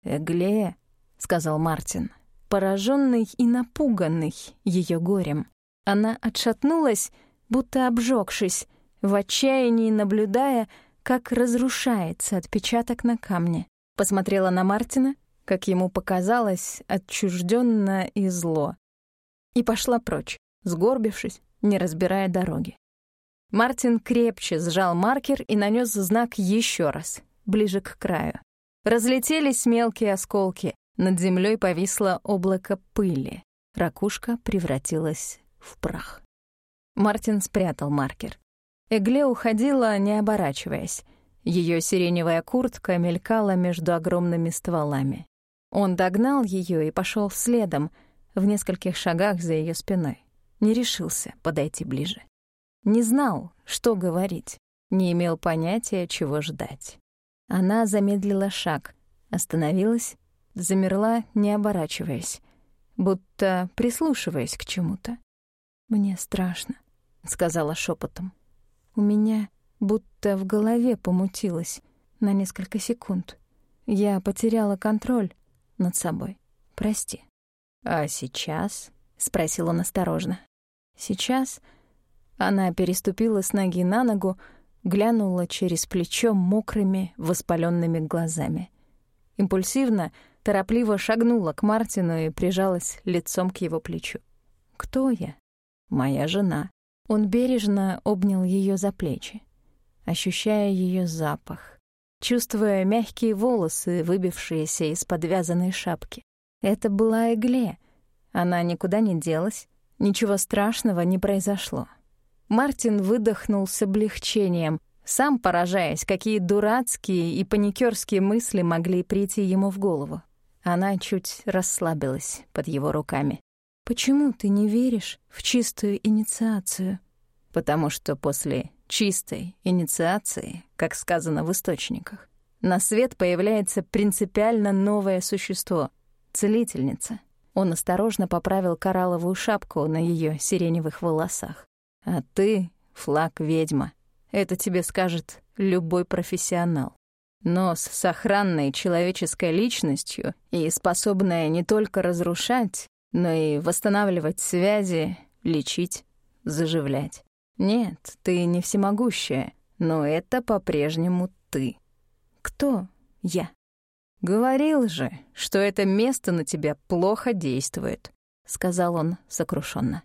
«Эгле», — сказал Мартин, пораженный и напуганный ее горем. Она отшатнулась, будто обжегшись, в отчаянии наблюдая, как разрушается отпечаток на камне. Посмотрела на Мартина, как ему показалось, отчужденно и зло. И пошла прочь, сгорбившись, не разбирая дороги. Мартин крепче сжал маркер и нанес знак еще раз, ближе к краю. Разлетелись мелкие осколки, над землей повисло облако пыли. Ракушка превратилась в прах. Мартин спрятал маркер. Эгле уходила, не оборачиваясь. Ее сиреневая куртка мелькала между огромными стволами. Он догнал ее и пошел следом, в нескольких шагах за ее спиной. Не решился подойти ближе. Не знал, что говорить, не имел понятия, чего ждать. Она замедлила шаг, остановилась, замерла, не оборачиваясь, будто прислушиваясь к чему-то. «Мне страшно», — сказала шепотом. «У меня будто в голове помутилось на несколько секунд. Я потеряла контроль над собой. Прости». «А сейчас?» — спросил он осторожно. «Сейчас?» Она переступила с ноги на ногу, глянула через плечо мокрыми, воспаленными глазами. Импульсивно, торопливо шагнула к Мартину и прижалась лицом к его плечу. «Кто я?» моя жена». Он бережно обнял ее за плечи, ощущая ее запах, чувствуя мягкие волосы, выбившиеся из подвязанной шапки. Это была Эгле. Она никуда не делась, ничего страшного не произошло. Мартин выдохнул с облегчением, сам поражаясь, какие дурацкие и паникерские мысли могли прийти ему в голову. Она чуть расслабилась под его руками. Почему ты не веришь в чистую инициацию? Потому что после чистой инициации, как сказано в источниках, на свет появляется принципиально новое существо — целительница. Он осторожно поправил коралловую шапку на ее сиреневых волосах. А ты — флаг ведьма. Это тебе скажет любой профессионал. Но с сохранной человеческой личностью и способная не только разрушать, но и восстанавливать связи, лечить, заживлять. Нет, ты не всемогущая, но это по-прежнему ты. Кто я? Говорил же, что это место на тебя плохо действует, сказал он сокрушенно.